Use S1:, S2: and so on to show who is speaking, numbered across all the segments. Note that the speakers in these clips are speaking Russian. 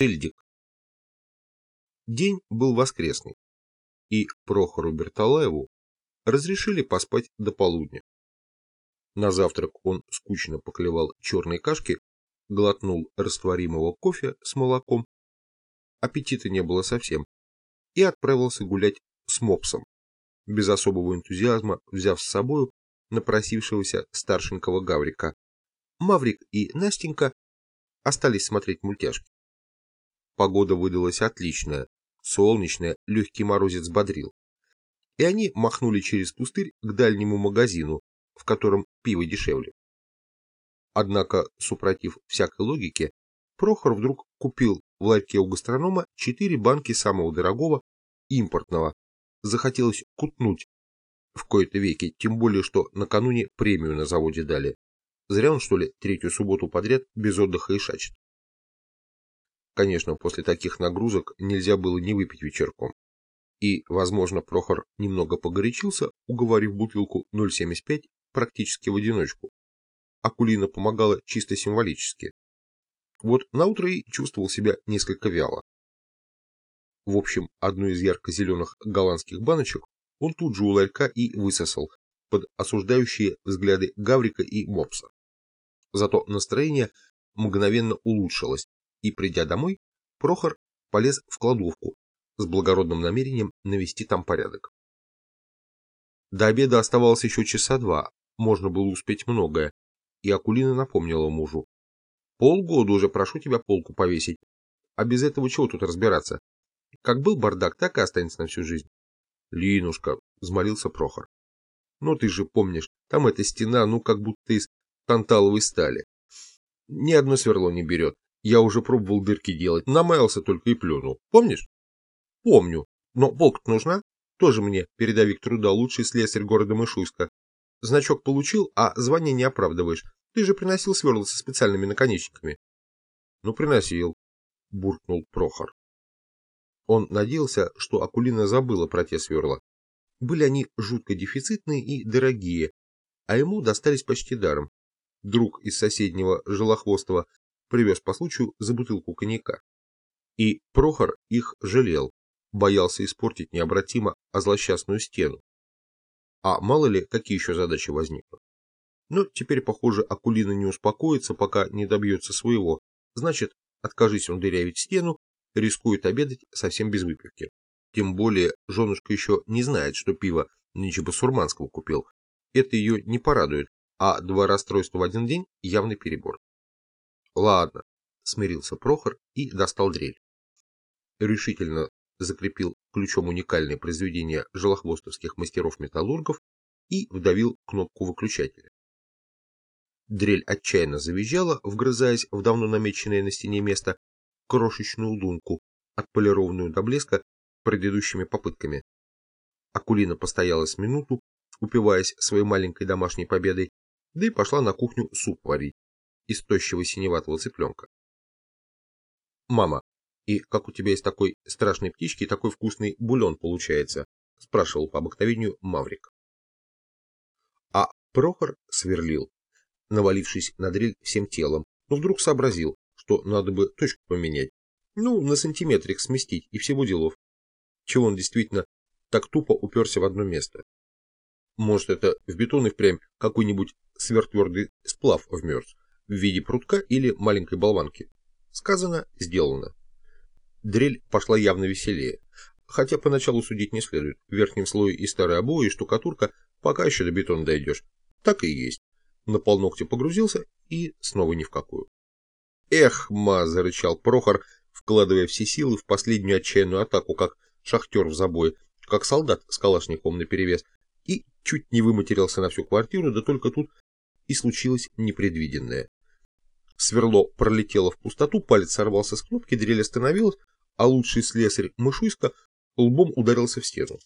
S1: Шельдик. День был воскресный, и Прохору Берталаеву разрешили поспать до полудня. На завтрак он скучно поклевал черной кашки, глотнул растворимого кофе с молоком, аппетита не было совсем, и отправился гулять с мопсом, без особого энтузиазма взяв с собою напросившегося старшенького Гаврика. Маврик и Настенька остались смотреть мультяшки. Погода выдалась отличная, солнечная, легкий морозец бодрил. И они махнули через пустырь к дальнему магазину, в котором пиво дешевле. Однако, супротив всякой логики, Прохор вдруг купил в ларьке у гастронома четыре банки самого дорогого, импортного. Захотелось кутнуть в кои-то веки, тем более, что накануне премию на заводе дали. Зря он, что ли, третью субботу подряд без отдыха и шачет. Конечно, после таких нагрузок нельзя было не выпить вечерком. И, возможно, Прохор немного погорячился, уговорив бутылку 0,75 практически в одиночку. Акулина помогала чисто символически. Вот наутро и чувствовал себя несколько вяло. В общем, одну из ярко-зеленых голландских баночек он тут же у ларька и высосал под осуждающие взгляды Гаврика и Мопса. Зато настроение мгновенно улучшилось, и, придя домой, Прохор полез в кладовку с благородным намерением навести там порядок. До обеда оставалось еще часа два, можно было успеть многое, и Акулина напомнила мужу. «Полгода уже прошу тебя полку повесить, а без этого чего тут разбираться? Как был бардак, так и останется на всю жизнь». «Линушка», — взмолился Прохор. «Ну ты же помнишь, там эта стена, ну как будто из танталовой стали. Ни одно сверло не берет, я уже пробовал дырки делать, намаялся только и плюнул. Помнишь? Помню. Но полк нужна? Тоже мне, передовик труда, лучший слесарь города Мышуйска. Значок получил, а звание не оправдываешь. Ты же приносил сверла со специальными наконечниками. Ну, приносил, буркнул Прохор. Он надеялся, что Акулина забыла про те сверла. Были они жутко дефицитные и дорогие, а ему достались почти даром. Друг из соседнего Желохвостого привез по случаю за бутылку коньяка. И Прохор их жалел, боялся испортить необратимо озлосчастную стену. А мало ли, какие еще задачи возникнут. Но теперь, похоже, Акулина не успокоится, пока не добьется своего. Значит, откажись он дырявить стену, рискует обедать совсем без выпивки. Тем более, женушка еще не знает, что пиво нынче басурманского купил. Это ее не порадует, а два расстройства в один день – явный перебор. Ладно, смирился Прохор и достал дрель. Решительно закрепил ключом уникальное произведение желохвостовских мастеров-металлургов и вдавил кнопку выключателя. Дрель отчаянно завизжала, вгрызаясь в давно намеченное на стене место крошечную лунку, отполированную до блеска предыдущими попытками. Акулина постояла с минуту, упиваясь своей маленькой домашней победой, да и пошла на кухню суп варить из тощего синеватого цыпленка. «Мама, и как у тебя из такой страшной птички такой вкусный бульон получается?» спрашивал по обыкновению Маврик. А Прохор сверлил, навалившись на дрель всем телом, но вдруг сообразил, что надо бы точку поменять. Ну, на сантиметрик сместить, и всего делов. Чего он действительно так тупо уперся в одно место. Может, это в бетон и впрямь какой-нибудь сверхтвердый сплав вмерз в виде прутка или маленькой болванки. Сказано, сделано. Дрель пошла явно веселее. Хотя поначалу судить не следует. В верхнем слое и старые обои, и штукатурка, пока еще до бетона дойдешь. Так и есть. На полногте погрузился и снова ни в какую. «Эх, ма!» – зарычал Прохор, вкладывая все силы в последнюю отчаянную атаку, как шахтер в забой, как солдат с калашником наперевес, и чуть не выматерился на всю квартиру, да только тут и случилось непредвиденное. Сверло пролетело в пустоту, палец сорвался с кнопки, дрель остановилась, а лучший слесарь Мышуйска лбом ударился в стену.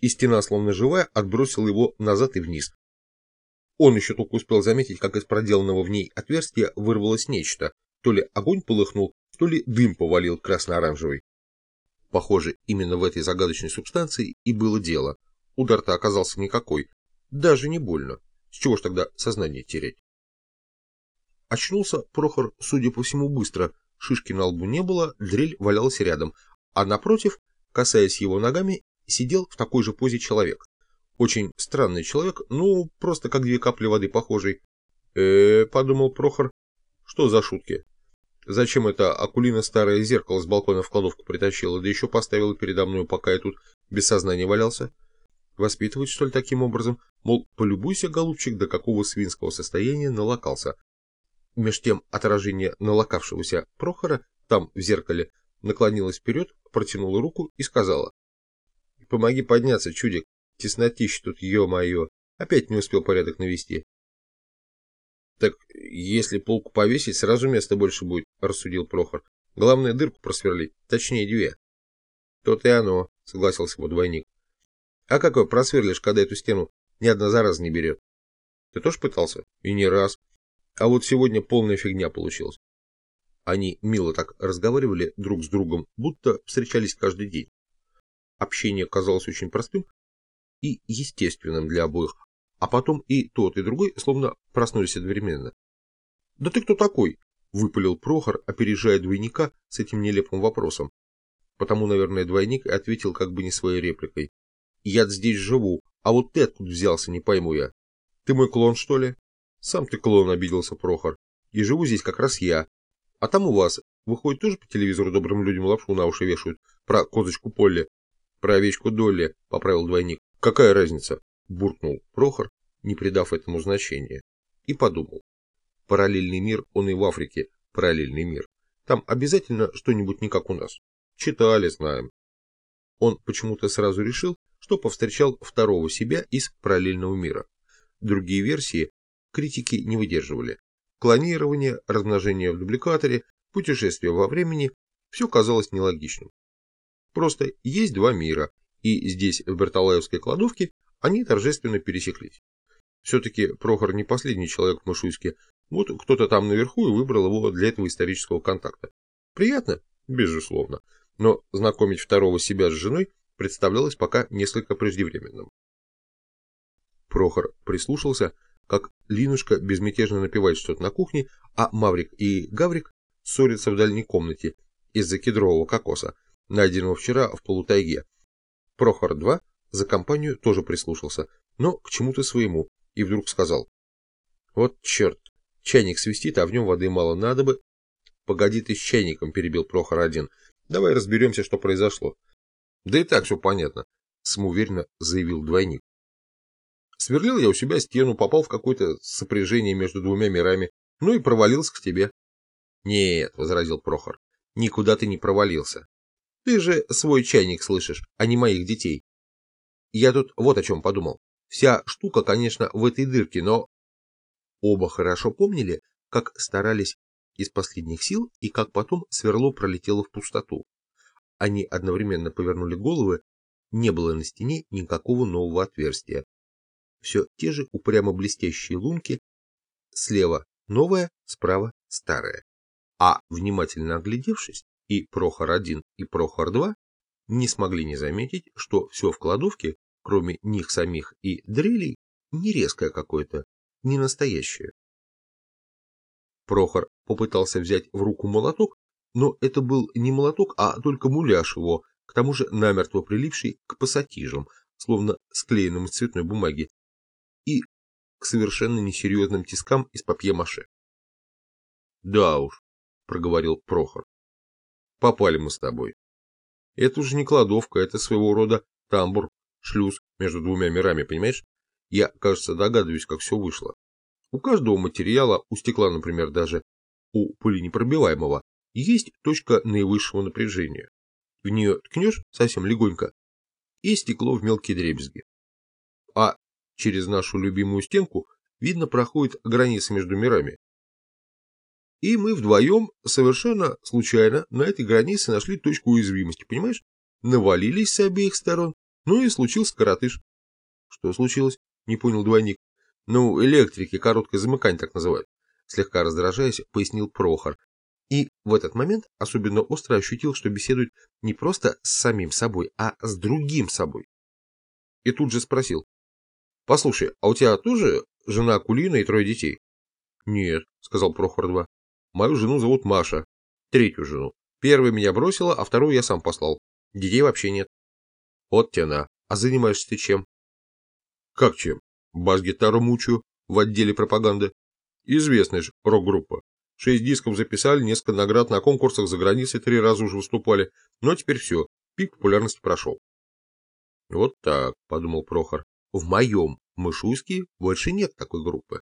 S1: И стена, словно живая, отбросила его назад и вниз. Он еще только успел заметить, как из проделанного в ней отверстия вырвалось нечто. То ли огонь полыхнул, то ли дым повалил красно-оранжевый. Похоже, именно в этой загадочной субстанции и было дело. Удар-то оказался никакой, даже не больно. С чего ж тогда сознание терять? Очнулся Прохор, судя по всему, быстро, шишки на лбу не было, дрель валялась рядом, а напротив, касаясь его ногами, сидел в такой же позе человек. Очень странный человек, ну, просто как две капли воды похожий. э, -э подумал Прохор, что за шутки? Зачем это Акулина старое зеркало с балкона в кладовку притащила, да еще поставила передо мной, пока я тут без сознания валялся? Воспитывать, что ли, таким образом? Мол, полюбуйся, голубчик, до какого свинского состояния налокался. Меж тем отражение налокавшегося Прохора там, в зеркале, наклонилась вперед, протянула руку и сказала. «Помоги подняться, чудик, теснотища тут, ё-моё, опять не успел порядок навести». «Так если полку повесить, сразу места больше будет», — рассудил Прохор. «Главное дырку просверлить, точнее две». «То-то и оно», — согласился его двойник. «А как его просверлишь, когда эту стену ни одна зараза не берет?» «Ты тоже пытался?» «И не раз. А вот сегодня полная фигня получилась». Они мило так разговаривали друг с другом, будто встречались каждый день. Общение казалось очень простым и естественным для обоих, а потом и тот, и другой словно проснулись одновременно. «Да ты кто такой?» – выпалил Прохор, опережая двойника с этим нелепым вопросом. Потому, наверное, двойник ответил как бы не своей репликой. «Я здесь живу, а вот ты откуда взялся, не пойму я. Ты мой клон, что ли?» «Сам ты клон», – обиделся Прохор. «И живу здесь как раз я. А там у вас, выходит, тоже по телевизору добрым людям лапшу на уши вешают. Про козочку Полли, про овечку Долли», – поправил двойник. «Какая разница?» буркнул Прохор, не придав этому значения, и подумал. Параллельный мир, он и в Африке параллельный мир. Там обязательно что-нибудь не как у нас. Читали, знаем. Он почему-то сразу решил, что повстречал второго себя из параллельного мира. Другие версии критики не выдерживали. Клонирование, размножение в дубликаторе, путешествие во времени – все казалось нелогичным. Просто есть два мира, и здесь, в Берталаевской кладовке, они торжественно пересеклись. Все-таки Прохор не последний человек в Мышуйске. Вот кто-то там наверху и выбрал его для этого исторического контакта. Приятно? Безусловно. Но знакомить второго себя с женой представлялось пока несколько преждевременным. Прохор прислушался, как Линушка безмятежно напевает что-то на кухне, а Маврик и Гаврик ссорятся в дальней комнате из-за кедрового кокоса, найденного вчера в полутайге. Прохор-2 за компанию тоже прислушался, но к чему-то своему, и вдруг сказал. Вот черт, чайник свистит, а в нем воды мало, надо бы... Погоди ты с чайником, перебил Прохор один. Давай разберемся, что произошло. Да и так все понятно, самоуверенно заявил двойник. Сверлил я у себя стену, попал в какое-то сопряжение между двумя мирами, ну и провалился к тебе. Нет, возразил Прохор, никуда ты не провалился. Ты же свой чайник слышишь, а не моих детей. Я тут вот о чем подумал. Вся штука, конечно, в этой дырке, но... Оба хорошо помнили, как старались из последних сил и как потом сверло пролетело в пустоту. Они одновременно повернули головы, не было на стене никакого нового отверстия. Все те же упрямо блестящие лунки, слева новое, справа старое. А внимательно оглядевшись, и Прохор-1, и Прохор-2 не смогли не заметить, что все в кладовке, кроме них самих и дрелей, не резкое какое-то, не настоящее. Прохор попытался взять в руку молоток, но это был не молоток, а только муляж его, к тому же намертво прилипший к пассатижам, словно склеенным из цветной бумаги, и к совершенно несерьезным тискам из папье-маше. «Да уж», — проговорил Прохор, — «попали мы с тобой. Это уже не кладовка, это своего рода тамбур, шлюз между двумя мирами, понимаешь? Я, кажется, догадываюсь, как все вышло. У каждого материала, у стекла, например, даже, у пыленепробиваемого, есть точка наивысшего напряжения. В нее ткнешь совсем легонько, и стекло в мелкие дребезги. А через нашу любимую стенку видно проходит граница между мирами. И мы вдвоем совершенно случайно на этой границе нашли точку уязвимости, понимаешь? Навалились с обеих сторон, ну и случился коротыш. Что случилось? Не понял двойник. Ну, электрики, короткое замыкание так называют. Слегка раздражаясь, пояснил Прохор. И в этот момент особенно остро ощутил, что беседует не просто с самим собой, а с другим собой. И тут же спросил. Послушай, а у тебя тоже жена Кулина и трое детей? Нет, сказал Прохор-2. Мою жену зовут Маша. Третью жену. Первая меня бросила, а вторую я сам послал. Детей вообще нет. Вот тяна. А занимаешься ты чем? Как чем? Бас-гитару мучаю в отделе пропаганды. Известная же рок-группа. Шесть дисков записали, несколько наград на конкурсах за границей три раза уже выступали. Но теперь все, пик популярности прошел. Вот так, подумал Прохор. В моем Мышуйске больше нет такой группы.